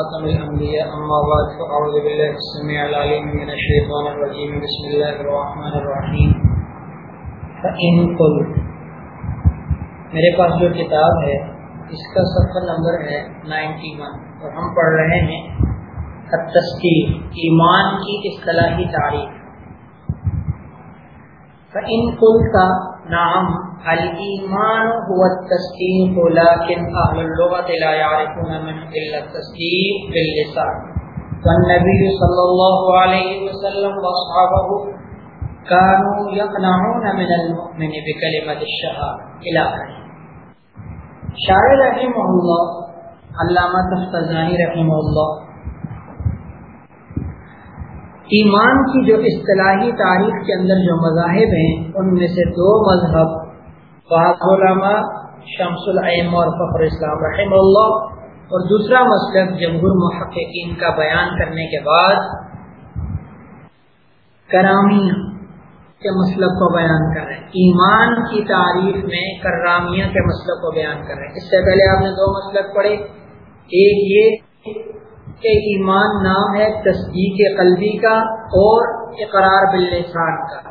خاتم الأنبياء، أما بعد، فأعوذ بالله السميع العليم من الشيطان الرجيم. بسم الله الرحمن الرحيم. فإن قل. میرے پاس جو کتاب ہے، اس کا صفحہ نمبر ہے 91 اور ہم پڑھ رہے ہیں التسکیر، ایمان کی اصطلاحی تعریف فإن قلت، نعم الایمان هو التصدیق لكن اهل اللغه لا يعرفون من الا التصدیق باللسان. والنبي صلى الله عليه وسلم واصحابه كانوا يقنعون من المؤمن بكلمه الشهاده الى اخره شاعر رحمه الله علامہ تفتزانی رحمہ اللہ ایمان کی جو اصطلاحی تاریخ کے اندر جو مذاہب ہیں، ان میں سے دو مذہب علماء شمس العیم اور فخر اسلام رحم اللہ اور دوسرا مسلک جمہور محققین کا بیان کرنے کے بعد کرامیہ کے مسلک کو بیان کر رہے ہیں۔ ایمان کی تعریف میں کرامیہ کے مسلک کو بیان کر رہے ہیں۔ اس سے پہلے آپ نے دو مسلک پڑھے۔ ایک یہ کہ ایمان نام ہے تصدیق قلبی کا اور اقرار باللسان کا۔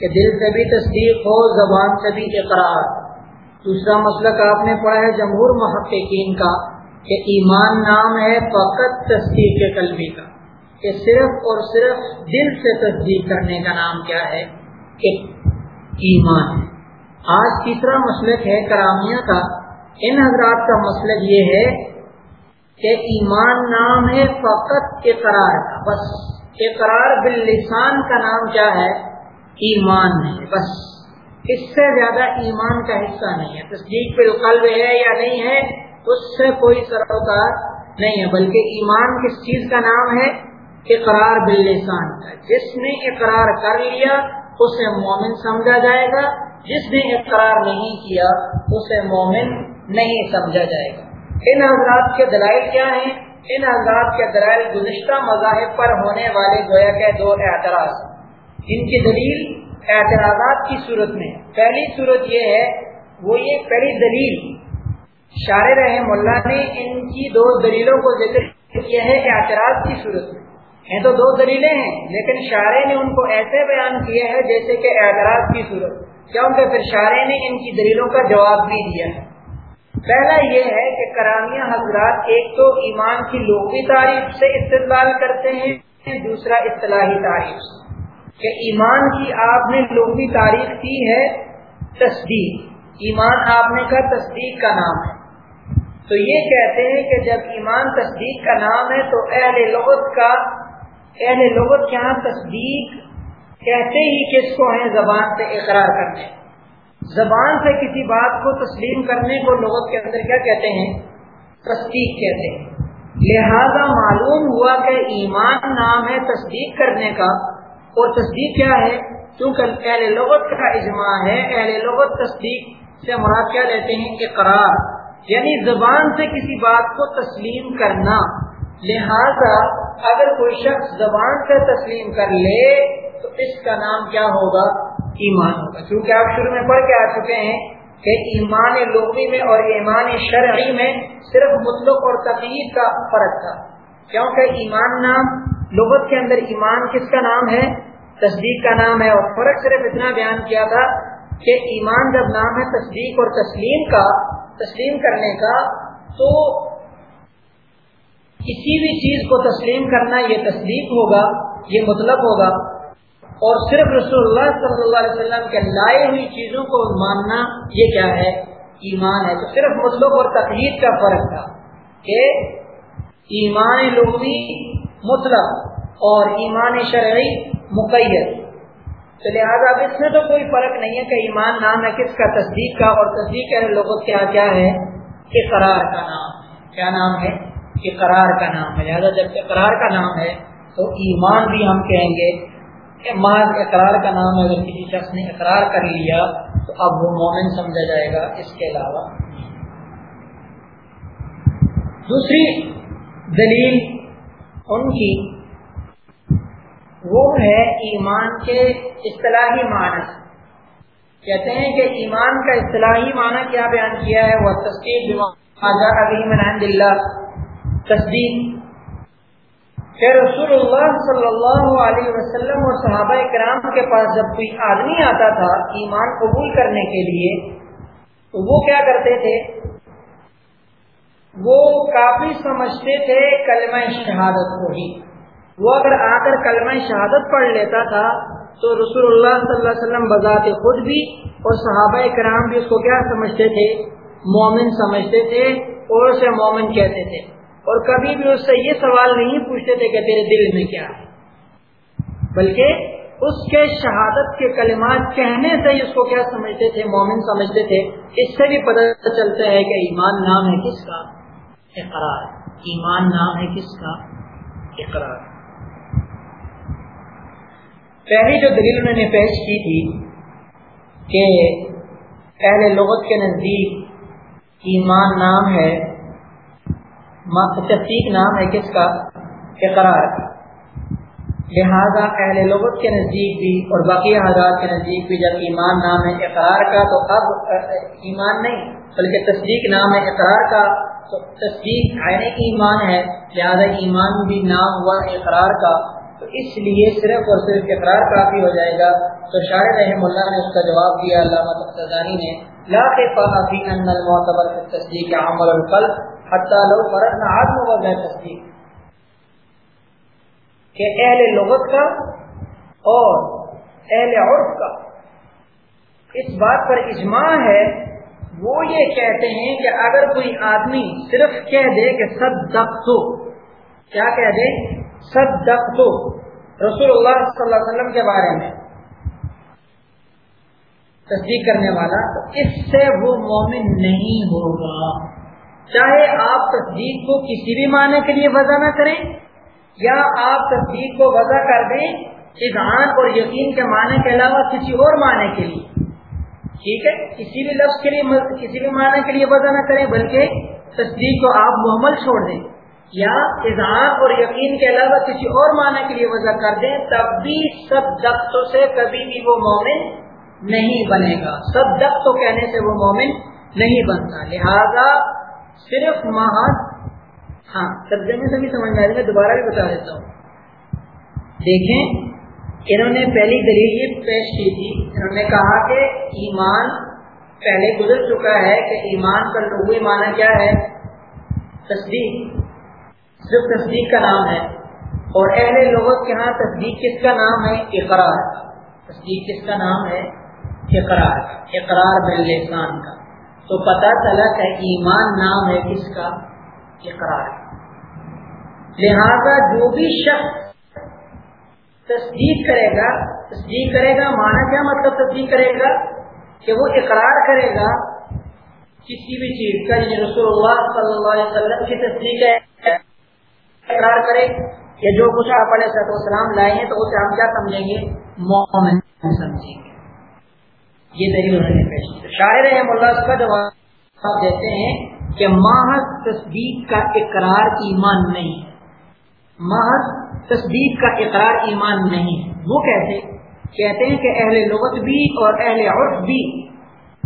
کہ دل سے بھی تصدیق ہو، زبان سے بھی اقرار۔ دوسرا مسئلہ کا آپ نے پڑھا ہے جمہور محققین کا کہ ایمان نام ہے فقط تصدیق قلبی کا، کہ صرف اور صرف دل سے تصدیق کرنے کا نام کیا ہے؟ کہ ایمان۔ ہے آج تیسرا مسلک ہے کرامیہ کا۔ ان حضرات کا مسلک یہ ہے کہ ایمان نام ہے فقط اقرار کا۔ بس اقرار باللسان کا نام کیا ہے؟ ایمان نہیں بس۔ اس سے زیادہ ایمان کا حصہ نہیں ہے۔ تصدیق پہ قلب ہے یا نہیں ہے، اس سے کوئی سروکار نہیں ہے۔ بلکہ ایمان کس چیز کا نام ہے؟ اقرار باللسان کا۔ جس نے اقرار کر لیا، اسے مومن سمجھا جائے گا۔ جس نے اقرار نہیں کیا، اسے مومن نہیں سمجھا جائے گا۔ ان حضرات کے دلائل کیا ہیں؟ ان حضرات کے دلائل گزشتہ مذاہب پر ہونے والے گویا کے دو اعتراض ان کی دلیل اعتراضات کی صورت میں پہلی صورت یہ ہے، وہ یہ پہلی دلیل شار رحم اللہ نے ان کی دو دلیلوں کو ذکر کیا ہے اعتراض کی صورت میں۔ ہیں تو دو دلیلیں ہیں، لیکن شارے نے ان کو ایسے بیان کیا ہے جیسے کہ اعتراض کی صورت۔ کیونکہ پھر شارے نے ان کی دلیلوں کا جواب بھی دیا ہے۔ پہلا یہ ہے کہ کرامیہ حضرات ایک تو ایمان کی لوگی تعریف سے استدلال کرتے ہیں، دوسرا اصطلاحی تعریف سے۔ کہ ایمان کی آپ نے لوگی تعریف کی ہے تصدیق۔ ایمان آپ نے کہا تصدیق کا نام ہے۔ تو یہ کہتے ہیں کہ جب ایمان تصدیق کا نام ہے تو اہل لغت کا اہل لغت کے یہاں تصدیق کہتے ہی کس کو ہیں؟ زبان سے اقرار کرنے۔ زبان سے کسی بات کو تسلیم کرنے کو لغت کے اندر کیا کہتے ہیں؟ تصدیق کہتے ہیں۔ لہذا معلوم ہوا کہ ایمان نام ہے تصدیق کرنے کا۔ اور تصدیق کیا ہے؟ کیونکہ اہل لغت کا اجماع ہے، اہل لغت تصدیق سے مراد کیا لیتے ہیں؟ اقرار یعنی زبان سے کسی بات کو تسلیم کرنا۔ لہذا اگر کوئی شخص زبان سے تسلیم کر لے، تو اس کا نام کیا ہوگا؟ ایمان ہوگا۔ کیونکہ آپ شروع میں پڑھ کے آ چکے ہیں کہ ایمان لغوی میں اور ایمان شرعی میں صرف مطلق اور تقید کا فرق تھا۔ کیونکہ ایمان نام، لغت کے اندر ایمان کس کا نام ہے؟ تصدیق کا نام ہے اور فرق صرف اتنا بیان کیا تھا کہ ایمان جب نام ہے تصدیق اور تسلیم کا، تسلیم کرنے کا، تو کسی بھی چیز کو تسلیم کرنا یہ تصدیق ہوگا، یہ مطلب ہوگا۔ اور صرف رسول اللہ صلی اللہ علیہ وسلم کے لائے ہوئی چیزوں کو ماننا یہ کیا ہے؟ ایمان ہے۔ تو صرف مطلب اور تقریب کا فرق تھا کہ ایمان لغوی مطلب اور ایمان شرعی مقید تو لہٰذا اب اس میں تو کوئی فرق نہیں ہے کہ ایمان نام ہے کس کا تصدیق کا اور تصدیق یعنی ہے لوگوں کیا کیا ہے؟ اقرار کا نام کیا نام ہے؟ اقرار کا نام ہے۔ لہٰذا جب اقرار کا نام ہے تو ایمان بھی ہم کہیں گے کہ مان اقرار کا نام ہے۔ اگر کسی شخص نے اقرار کر لیا تو اب وہ مومن سمجھا جائے گا۔ اس کے علاوہ دوسری دلیل ان کی وہ ہے ایمان کے اصطلاحی معنی۔ کہتے ہیں کہ ایمان کا اصطلاحی معنی کیا بیان کیا ہے؟ وہ تصدیق تصدیق کہ رسول اللہ۔ صلی اللہ علیہ وسلم اور صحابہ کرام کے پاس جب کوئی آدمی آتا تھا ایمان قبول کرنے کے لیے، تو وہ کیا کرتے تھے؟ وہ کافی سمجھتے تھے کلمہ شہادت کو ہی۔ وہ اگر آ کر کلمہ شہادت پڑھ لیتا تھا، تو رسول اللہ صلی اللہ علیہ وسلم بذات خود بھی اور صحابہ کرام بھی اس کو کیا سمجھتے تھے؟ مومن سمجھتے تھے اور اسے مومن کہتے تھے۔ اور کبھی بھی اس سے یہ سوال نہیں پوچھتے تھے کہ تیرے دل میں کیا ہے۔ بلکہ اس کے شہادت کے کلمات کہنے سے ہی اس کو کیا سمجھتے تھے؟ مومن سمجھتے تھے۔ اس سے بھی پتہ چلتا ہے کہ ایمان نام ہے کس کا؟ اقرار۔ ایمان نام ہے کس کا؟ اقرار۔ پہلی جو دلیل انہوں نے پیش کی تھی کہ اہل لغت کے نزدیک ایمان نام ہے تصدیق نام ہے کس کا؟ اقرار لہذا اہل لغت کے نزدیک بھی اور باقی حضرات کے نزدیک بھی جب ایمان نام ہے اقرار کا تو اب، ایمان نہیں، بلکہ تصدیق نام ہے اقرار کا۔ تو تصدیق آئنے کی ایمان ہے، لہذا ایمان بھی نام ہوا اقرار کا۔ تو اس لیے صرف اور صرف اقرار کافی ہو جائے گا۔ تو شاید رحم اللہ نے اس کا جواب دیا، علامہ نے، لا فی ان المعتبر فی تصدیق عمل القلب حتیٰ لو فرق نہ آدم ہوا تصدیق کہ اہل لغت کا اور اہل عرف کا۔ اس بات پر اجماع ہے، وہ یہ کہتے ہیں کہ اگر کوئی آدمی صرف کہہ دے کہ سب دخت کیا کہہ دے؟ سب رسول اللہ صلی اللہ علیہ وسلم کے بارے میں تصدیق کرنے والا، تو اس سے وہ مومن نہیں ہوگا۔ چاہے آپ تصدیق کو کسی بھی معنی کے لیے وضع نہ کریں، یا آپ تصدیق کو وضع کر دیں اذہان اور یقین کے معنی کے علاوہ کسی اور معنی کے لیے۔ ٹھیک ہے؟ کسی بھی لفظ کے لیے، کسی بھی معنی کے لیے وضع نہ کریں، بلکہ تصدیق کو آپ محمل چھوڑ دیں۔ یا اظہار اور یقین کے علاوہ کسی اور معنی کے لیے وضع کر دیں، تب بھی سب دختوں سے کبھی بھی وہ مومن نہیں بنے گا۔ سب دختوں کہنے سے وہ مومن نہیں بنتا۔ لہذا صرف محض ہاں ترجمے سے بھی سمجھ میں آ رہی میں دوبارہ بھی بتا دیتا ہوں۔ دیکھیں، انہوں نے پہلی دلیل یہ پیش کی تھی۔ انہوں نے کہا کہ ایمان پہلے گزر چکا ہے کہ ایمان کا لغوی معنی کیا ہے؟ تصدیق۔ صرف تصدیق کا نام ہے۔ اور اہل لوگوں کے ہاں تصدیق کس کا نام ہے؟ اقرار۔ تصدیق کس کا نام ہے؟ اقرار۔ اقرار باللسان کا۔ تو پتا چلا کہ ایمان نام ہے کس کا؟ اقرار۔ لہذا جو بھی شخص تصدیق کرے گا، تصدیق کرے گا مانا کیا مطلب تصدیق کرے گا؟ کہ وہ اقرار کرے گا کسی بھی چیز کا۔ یعنی رسول اللہ صلی اللہ علیہ وسلم کی تصدیق ہے۔ اقرار کرے کہ جو کچھ آپ علیہ السلام لائے ہیں تو اسے ہم کیا سمجھیں گے؟ مومن سمجھیں گے۔ یہ دلیل انہوں نے پیش کی۔ شاعر احمد اللہ کا جواب دیتے ہیں کہ محض تصدیق کا اقرار ایمان نہیں ہے۔ محض تصدیق کا اقرار ایمان نہیں ہے۔ وہ کہتے کہتے ہیں کہ اہل لغت بھی اور اہل عرف بھی،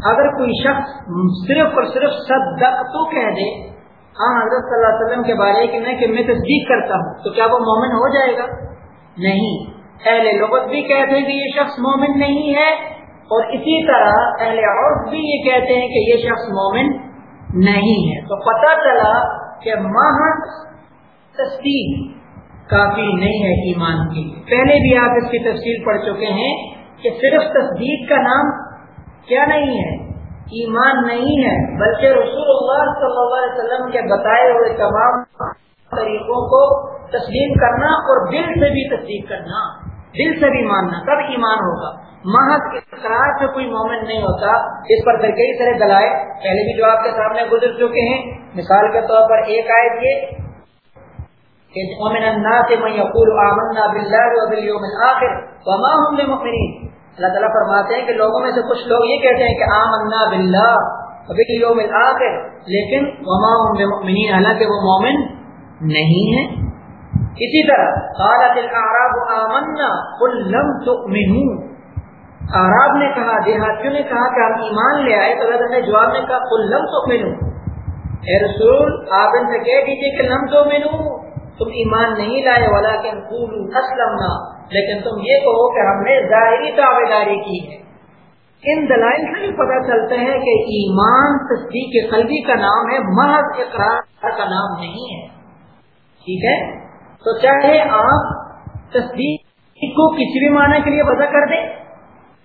اگر کوئی شخص صرف اور صرف صدق تو کہہ دے ہاں حضرت صلی اللہ علیہ وسلم کے بارے کہ میں کہ میں تصدیق کرتا ہوں، تو کیا وہ مومن ہو جائے گا؟ نہیں۔ اہل لغت بھی کہتے ہیں کہ یہ شخص مومن نہیں ہے، اور اسی طرح اہل عرف بھی یہ کہتے ہیں کہ یہ شخص مومن نہیں ہے۔ تو پتہ چلا کہ محض تصدیق کافی نہیں ہے ایمان کی پہلے بھی آپ اس کی تفصیل پڑھ چکے ہیں کہ صرف تصدیق کا نام کیا نہیں ہے ایمان نہیں ہے، بلکہ رسول اللہ صلی اللہ علیہ وسلم کے بتائے ہوئے تمام طریقوں کو تسلیم کرنا اور دل سے بھی تصدیق کرنا، دل سے بھی ماننا، تب ایمان ہوگا۔ محض اقرار سے کوئی مومن نہیں ہوتا۔ اس پر پھر کئی طرح دلائے پہلے بھی جو آپ کے سامنے گزر چکے ہیں، مثال کے طور پر ایک آئے یہ کہ مومن الناس من یقول آمنا باللہ وبالیوم الاخر وما هم بمؤمنین۔ اللہ تعالیٰ فرماتے ہیں کہ لوگوں میں سے کچھ لوگ یہ کہتے ہیں کہ آمنا باللہ وبالیوم الاخر، لیکن وما هم بمؤمنین، حالانکہ وہ مومن نہیں ہیں۔ اسی طرح قالت الاعراب آمنا قل لم تؤمنون۔ آراب نے کہا، دیہاتیوں نے کہا کہ ہم ایمان لے آئے، تو اللہ تعالیٰ نے جواب میں کہا کل لم تو اے رسول، آپ ان سے کہہ دیجیے کہ لم تو تم ایمان نہیں لائے والا کہ اسلم نہ لیکن تم یہ کہو کہ ہم نے ظاہری دعوے داری کی ہے۔ ان دلائل سے بھی پتہ چلتے ہیں کہ ایمان تصدیق قلبی کا نام ہے، محض اقرار کا نام نہیں ہے۔ ٹھیک ہے؟ تو چاہے آپ تصدیق کو کسی بھی معنی کے لیے وضع کر دیں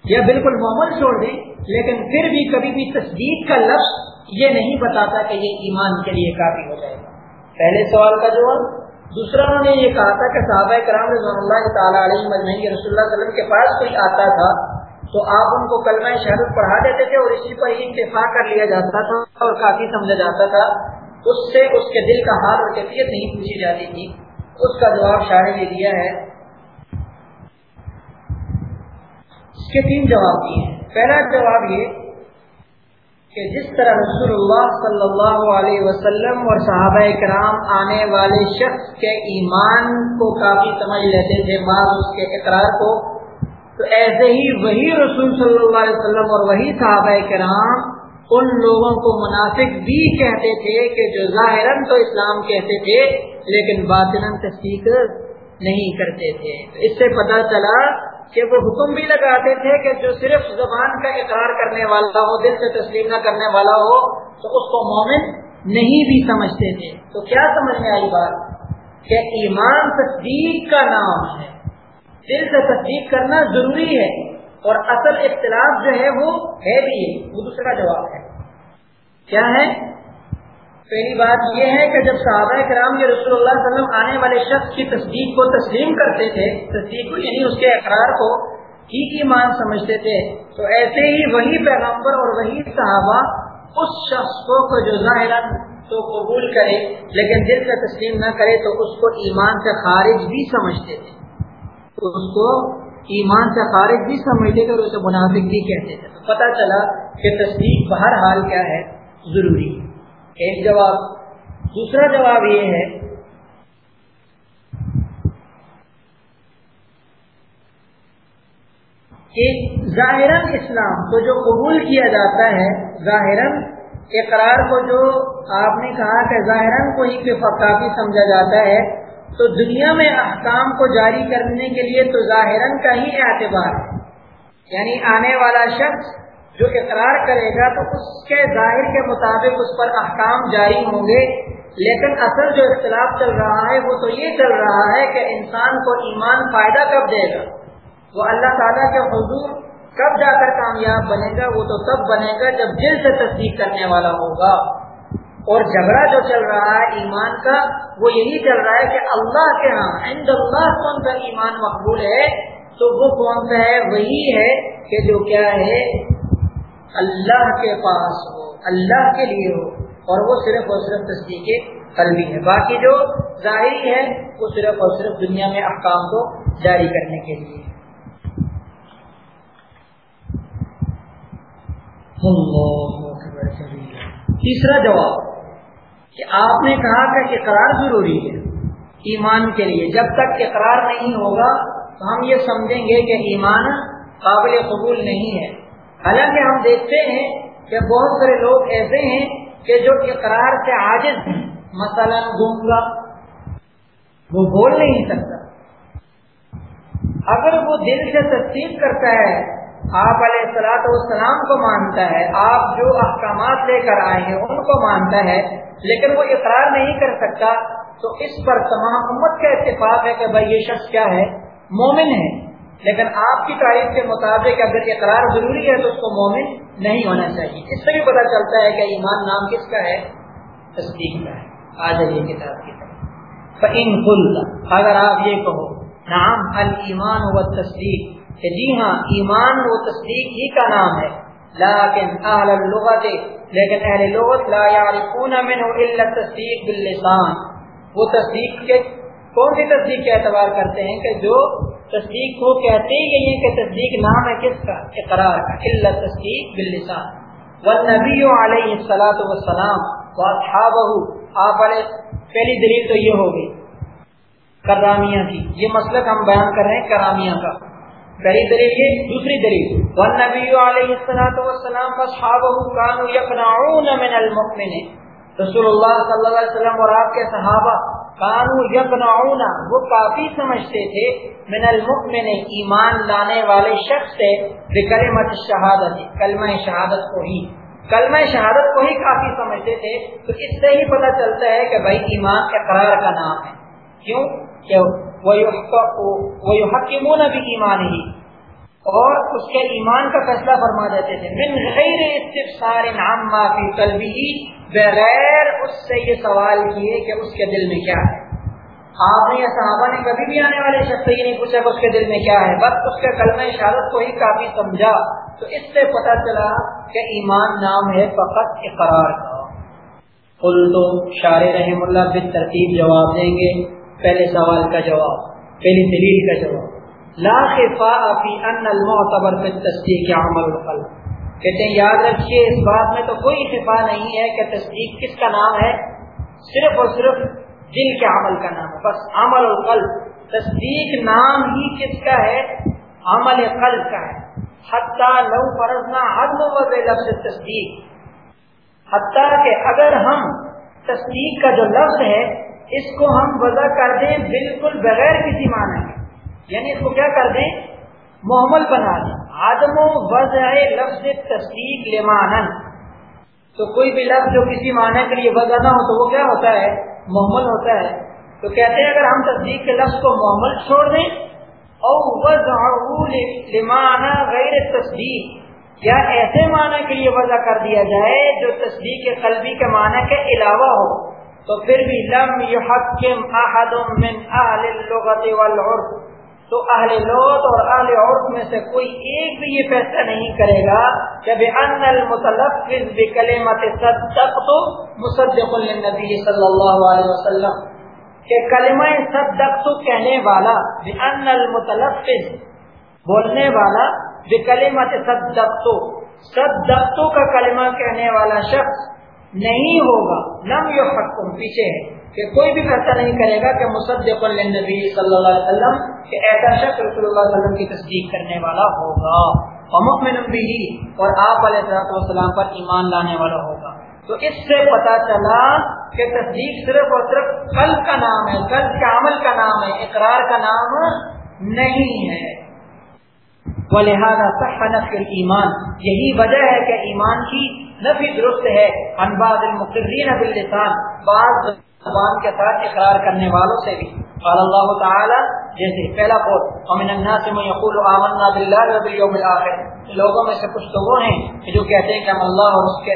یا بالکل معمول چھوڑ دیں، لیکن پھر بھی کبھی بھی تصدیق کا لفظ یہ نہیں بتاتا کہ یہ ایمان کے لیے کافی ہو جائے گا۔ پہلے سوال کا جواب؟ دوسرا انہوں نے یہ کہا تھا کہ صحابہ کرام رضوان اللہ تعالیٰ علیہ مجمعی رسول اللہ علیہ وسلم کے پاس کوئی آتا تھا تو آپ ان کو کلمہ شہادت پڑھا دیتے تھے اور اسی پر ہی اتفاق کر لیا جاتا تھا اور کافی سمجھا جاتا تھا۔ اس سے اس کے دل کا حال اور کیفیت نہیں پوچھی جاتی تھی۔ اس کا جواب شاعر نے دیا ہے۔ اس کے تین جواب دیے پہلا جواب یہ کہ جس طرح رسول اللہ صلی اللہ علیہ وسلم اور صحابہ کرام آنے والے شخص کے ایمان کو کافی سمجھ لیتے تھے، بعض اس کے اقرار کو، تو ایسے ہی وہی رسول صلی اللہ علیہ وسلم اور وہی صحابہ کرام ان لوگوں کو منافق بھی کہتے تھے کہ جو ظاہر تو اسلام کہتے تھے، لیکن باطن تصدیق نہیں کرتے تھے۔ اس سے پتہ چلا کہ وہ حکم بھی لگاتے تھے کہ جو صرف زبان کا اقرار کرنے والا ہو، دل سے تسلیم نہ کرنے والا ہو، تو اس کو مومن نہیں بھی سمجھتے تھے۔ تو کیا سمجھ میں آئی بات؟ کہ ایمان تصدیق کا نام ہے۔ دل سے تصدیق کرنا ضروری ہے اور اصل اختلاف جو ہے وہ ہے بھی وہ دوسرا جواب ہے۔ کیا ہے؟ پہلی بات یہ ہے کہ جب صحابہ کرام کے رسول اللہ علیہ وسلم آنے والے شخص کی تصدیق کو تسلیم کرتے تھے، تصدیق کو یعنی اس کے اقرار کو ٹھیک ہی مان سمجھتے تھے، تو ایسے ہی وہی پیغمبر اور وہی صحابہ اس شخص کو جو ظاہر تو قبول کرے، لیکن دل سے تسلیم نہ کرے تو اس کو ایمان سے خارج بھی سمجھتے تھے۔ تو اس کو ایمان سے خارج بھی سمجھتے تھے اور اسے منافق بھی کہتے تھے۔ تو پتہ چلا کہ تصدیق بہر حال کیا ہے، ضروری۔ ہے ایک جواب. دوسرا جواب یہ ہے کہ ظاہر اسلام کو جو قبول کیا جاتا ہے ظاہر اقرار کو جو آپ نے کہا کہ ظاہر کو ہی کافی سمجھا جاتا ہے، تو دنیا میں احکام کو جاری کرنے کے لیے تو ظاہر کا ہی اعتبار ہے۔ یعنی آنے والا شخص جو اقرار کرے گا تو اس کے ظاہر کے مطابق اس پر احکام جاری ہوں گے۔ لیکن اصل جو اختلاف چل رہا ہے، وہ تو یہ چل رہا ہے کہ انسان کو ایمان فائدہ کب دے گا۔ وہ اللہ تعالیٰ کے حضور کب جا کر کامیاب بنے گا، وہ تو تب بنے گا جب دل سے تصدیق کرنے والا ہوگا۔ اور جھگڑا جو چل رہا ہے ایمان کا، وہ یہی چل رہا ہے کہ اللہ کے ہاں عند اللہ کون سا ایمان مقبول ہے؟ تو وہ کون سا ہے؟ وہی ہے کہ جو کیا ہے اللہ کے پاس ہو، اللہ کے لیے ہو، اور وہ صرف اور صرف تصدیق قلبی ہے۔ باقی جو ظاہری ہے، وہ صرف اور صرف دنیا میں احکام کو جاری کرنے کے لیے۔ تیسرا جواب، کہ آپ نے کہا کہ اقرار ضروری ہے ایمان کے لیے۔ جب تک اقرار نہیں ہوگا، تو ہم یہ سمجھیں گے کہ ایمان قابل قبول نہیں ہے۔ حالانکہ ہم دیکھتے ہیں کہ بہت سارے لوگ ایسے ہیں کہ جو اقرار سے عاجز ہیں۔ مثلا گونگا وہ بول نہیں سکتا۔ اگر وہ دل سے تصدیق کرتا ہے، آپ علیہ السلاط والسلام کو مانتا ہے، آپ جو احکامات لے کر آئے ہیں، ان کو مانتا ہے، لیکن وہ اقرار نہیں کر سکتا، تو اس پر تمام امت کا اتفاق ہے کہ بھائی یہ شخص کیا ہے؟ مومن ہے۔ لیکن آپ کی تعریف کے مطابق اگر اقرار ضروری ہے تو اس کو مومن نہیں ہونا چاہیے۔ اس سے بھی پتا چلتا ہے کہ ایمان نام کس کا ہے؟ تصدیق کا ہے۔ آ جائیے کتاب کی طرف۔ اگر آپ یہ کہو نام المان و تصدیق کہ جی ہاں ایمان و تصدیق ہی کا نام ہے۔ لیکن اہل اللغت، لیکن اہل لغت لا یعرفون من الا تصدیق باللسان۔ وہ تصدیق کے، کون سی تصدیق کے اعتبار کرتے ہیں کہ جو تصدیق کو کہتے ہی یہ کہ تصدیق نام ہے کس کا؟ اقرار کا اللہ تصدیق باللسان. والنبی علیہ الصلوۃ والسلام واصحابہ آپ علیہ، پہلی دلیل تو یہ ہوگی، کرامیہ کی. یہ مسلک ہم بیان کر رہے ہیں کرامیہ کا. پہلی دلیل یہ، دوسری دلیل. والنبی علیہ الصلوۃ والسلام واصحابہ كانوا يقنعون من المؤمن رسول اللہ صلی اللہ علیہ وسلم اور آپ کے صحابہ کانو یقنعون وہ کافی سمجھتے تھے، من المؤمن ایمان لانے والے شخص سے بکلمت شہادت، کلمہ شہادت کو ہی۔ کلمہ شہادت کو ہی کافی سمجھتے تھے، تو اس سے ہی پتہ چلتا ہے کہ بھائی ایمان اقرار کا نام ہے۔ کیوں؟ کہ وہ حکمون بھی ایمان ہی اور اس کے ایمان کا فیصلہ فرما دیتے تھے۔ من غیر استفسار عما فی قلبی، بغیر اس سے یہ سوال کیے کہ اس کے دل میں کیا ہے۔ آپ نے یا صحابہ نے کبھی بھی آنے والے شخص یہ نہیں پوچھا کہ اس کے دل میں کیا ہے، بس اس کے کلمہ اشارت کو ہی کافی سمجھا۔ تو اس سے پتہ چلا کہ ایمان نام ہے فقط اقرار کا۔ قل تو شار رحم اللہ بن ترتیب جواب دیں گے۔ پہلے سوال کا جواب، پہلی دلیل کا جواب۔ لا خفاء فی ان المعتبر فی تصدیق عمل القلب کہتے ہیں، یاد رکھیے، اس بات میں تو کوئی خفا نہیں ہے کہ تصدیق کس کا نام ہے؟ صرف اور صرف دل کے عمل کا نام ہے. بس عمل القلب تصدیق نام ہی کس کا ہے؟ عمل قلب کا ہے. حتیٰ لو فرضنا عدم و لفظ تصدیق. حتیٰ کہ اگر ہم تصدیق کا جو لفظ ہے، اس کو ہم وضع کر دیں بالکل بغیر کسی معنی کے. یعنی اس کو کیا کر دیں؟ محمل بنا دیں۔ آدم و وضع لفظ تصدیق لمانن تو کوئی بھی لفظ جو کسی معنی کے لیے وضع نہ ہو تو وہ کیا ہوتا ہے؟ محمل ہوتا ہے۔ تو کہتے ہیں اگر ہم تصدیق کے لفظ کو محمل چھوڑ دیں اور لمانا غیر تصدیق۔ یا ایسے معنی کے لیے وضع کر دیا جائے جو تصدیق قلبی کے معنی کے علاوہ ہو۔ تو پھر بھی لم يحكم احد من اهل اللغه والعرف۔ تو اہل لوت اور اہل عورت میں سے کوئی ایک بھی یہ فیصلہ نہیں کرے گا کہ ان المتلفظ بکلمت صدقت مصدق للنبی صلی اللہ علیہ وسلم، کہ کلمہ صدقت کہنے والا، بے ان المتلفظ بولنے والا، بکلمت صدقت صدقت کا کلمہ کہنے والا شخص نہیں ہوگا، لم یحکم، پیچھے ہے۔ کہ کوئی بھی فیصلہ نہیں کرے گا کہ مصدق نبی صلی اللہ علیہ وسلم کہ ایسا شخص رسول اللہ علیہ وسلم کی تصدیق کرنے والا ہوگا اور بھی اور آپ علیہ السلام پر ایمان لانے والا ہوگا۔ تو اس سے پتا چلا کہ تصدیق صرف اور صرف قلب کا نام ہے قلب کے عمل کا نام ہے، اقرار کا نام نہیں ہے۔ لہٰذا صحنف ایمان یہی وجہ ہے کہ ایمان کی نفی درست ہے۔ انباد المقرین باللسان، بعض زبان کے ساتھ اقرار کرنے والوں سے بھی۔ قال اللہ تعالی، جیسے پہلا قول، ومن الناس من يقول آمنا بالله وباليوم الاخر لوگوں میں سے کچھ تو ہیں جو کہتے ہیں کہ ہم اللہ اور اس کے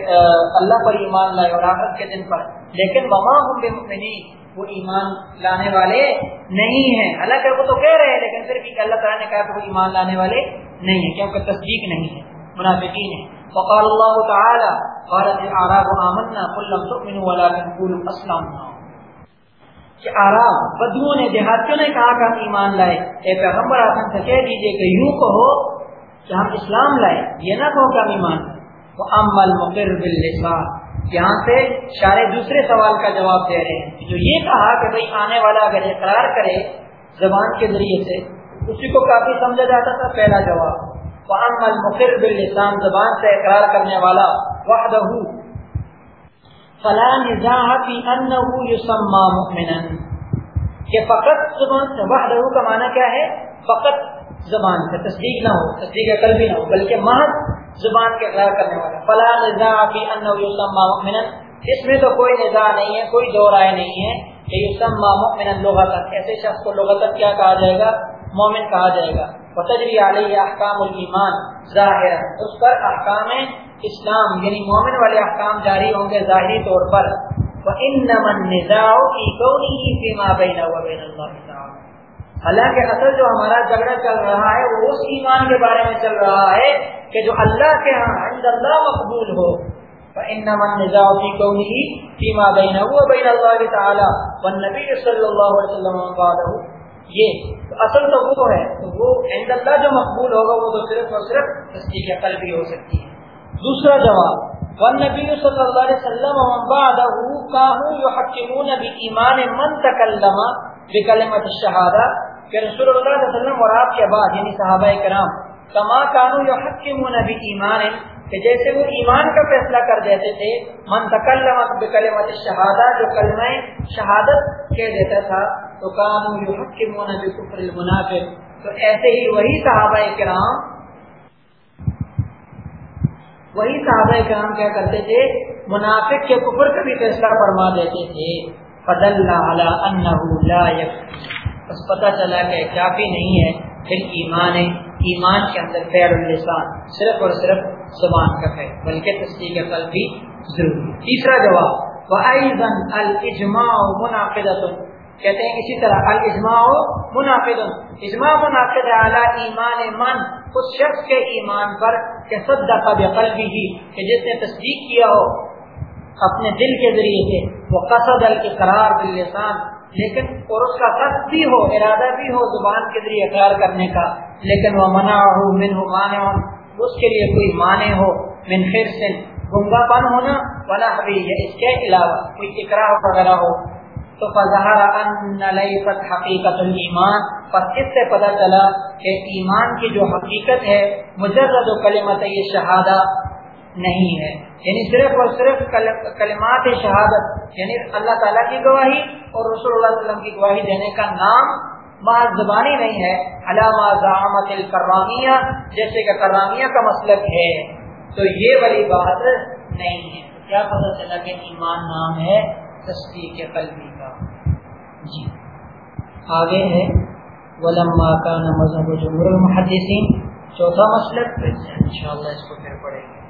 اللہ پر ایمان لائے اور آخرت کے دن پر۔ لیکن وما هم بمؤمنین وہ ایمان لانے والے نہیں ہیں۔ اللہ کہ وہ تو کہہ رہے ہیں، لیکن پھر بھی اللہ تعالی نے کہا کہ وہ ایمان لانے والے نہیں ہیں، کیونکہ تصدیق نہیں ہے، منافقین ہیں۔ وقال اللہ تعالی، قالت الاعراب آمنا قل لم تؤمنوا ولكن قولوا اسلمنا کہ آرام بدو نے، دیہاتیوں نے کہا کہ ہم ایمان لائے۔ اے پیغمبر آسان سے کہہ دیجیے کہ یوں کہو کہ ہم اسلام لائے۔ یہ نہ کہو کہ ہم ایمان وہ امل مقر باللسان۔ یہاں سے شارے دوسرے سوال کا جواب دے رہے ہیں۔ جو یہ کہا کہ بھئی آنے والا اگر اقرار کرے زبان کے ذریعے سے، اسی کو کافی سمجھا جاتا تھا۔ پہلا جواب، وہ امل باللسان، زبان سے اقرار کرنے والا، وحدہ۔ فلا نزاع فی انه یسمى مؤمنا. کہ فقط زبان سے وحدہ کا معنی کیا ہے؟ فقط زبان سے تصدیق نہ ہو، تصدیق قلبی نہ ہو، بلکہ محض زبان کے اقرار کرنے والا. فلا نزاع فی انه یسمى مؤمنا. اس میں تو کوئی نزاع نہیں ہے، کوئی دو رائے نہیں ہے کہ یسمى مؤمنا لغتا. ایسے شخص کو لغتا کیا کہا جائے گا؟ مومن کہا جائے گا. وتجری علیہ احکام الایمان، ظاہرا اس پر احکام اسلام یعنی مومن والے احکام جاری ہوں گے ظاہری طور پر۔ حالانکہ اصل جو ہمارا جھگڑا چل رہا ہے، وہ اس ایمان کے بارے میں چل رہا ہے کہ جو اللہ کے ہاں عند اللہ مقبول ہو۔ فإنما النزاع في كونه فيما بينه وبين الله تعالى۔ والنبي صلى الله عليه وسلم یہ اصل تو وہ ہے، تو وہ عند اللہ جو مقبول ہوگا، وہ تو صرف اور صرف تصدیق قلبی ہو سکتی ہے۔ دوسرا جواب، والنبی صلی اللہ علیہ وسلم بعده كانوا يحكمون بإيمان من تكلم بكلمة الشهادة، کہ رسول اللہ صلی اللہ علیہ وسلم اور آپ کے بعد یعنی صحابہ کرام کما كانوا يحكمون بإيمان، کہ جیسے وہ ایمان کا فیصلہ کر دیتے تھے، من تکلمت بکلمت شہادہ جو کلمہ شہادت کہہ دیتا تھا، تو کام یحکمون بکفر المنافق۔ تو ایسے ہی وہی صحابہ کرام وہی صحابہ کرام کیا کرتے تھے؟ منافق کے کفر کا بھی فیصلہ فرما دیتے تھے۔ فضل لا بس پتہ چلا کہ کافی نہیں ہے۔ پھر ایمان ہے۔ ایمان کے اندر فیر اللسان صرف اور صرف زبان کا ہے۔ بلکہ تصدیق قلب بھی ضروری تیسرا جواب، وَأَيْضًا الْإِجْمَاعُ مُنَافِدَةٌ کہتے ہیں اسی طرح الجماع منافد اجماع منافد اعلیٰ ایمان من۔ اس شخص کے ایمان پر کہ صدق بقلبی ہی، کہ جس نے تصدیق کیا ہو اپنے دل کے ذریعے سے، وہ قصد القرار باللسان، لیکن اور اس کا قصد بھی ہو، ارادہ بھی ہو زبان کے ذریعے اقرار کرنے کا، لیکن وہ منع ہو من ہو مانے ہو اس کے لیے کوئی مانے ہو، من خیر سے گنگا پن ہونا، ولا حبی یا اس کے علاوہ کوئی اقرار وغیرہ ہو۔ تو فظہر ان لیست حقیقت الایمان، پس اس سے پتہ چلا کہ ایمان کی جو حقیقت ہے، مجرد و کلمت یہ شہادہ نہیں ہے۔ یعنی صرف اور صرف کلمات شہادت یعنی اللہ تعالیٰ کی گواہی اور رسول اللہ علیہ وسلم کی گواہی دینے کا نام بعض زبانی نہیں ہے۔ علامہ زعامت الکرامیہ، جیسے کہ کرامیہ کا مسلک ہے۔ تو یہ والی بات نہیں ہے۔ کیا پتہ چلا کہ ایمان نام ہے، تصدیق قلبی۔ جی۔ آگے ہے ولما کا مذہب جمہور المحدثین۔ چوتھا مسلک انشاءاللہ اس کو پھر پڑھیں گے۔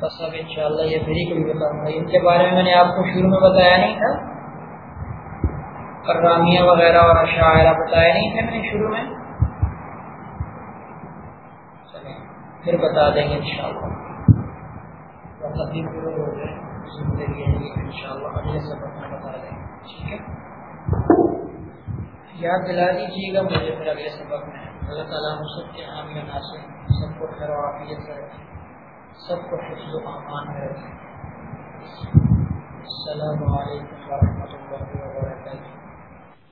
بس اب انشاءاللہ یہ پھر ہی کبھی بتاؤں گا۔ ان کے بارے میں میں نے آپ کو شروع میں بتایا نہیں تھا۔ کرامیہ وغیرہ اور شاعرہ بتایا نہیں تھا میں نے شروع میں۔ پھر بتا دیں گے انشاءاللہ۔ شاء اللہ ہو گئے سنتے رہیے ان شاء اللہ اگلے سبق میں بتا دیں گے، ٹھیک ہے؟ یاد دلا دیجیے گا مجھے پھر اگلے سبق میں۔ اللہ تعالیٰ ہم سب کے عام ناصر، سب کو خیر و عافیت سے رکھیں سب کو حفظ و امان میں ہے السلام علیکم ورحمۃ اللہ وبرکاتہ۔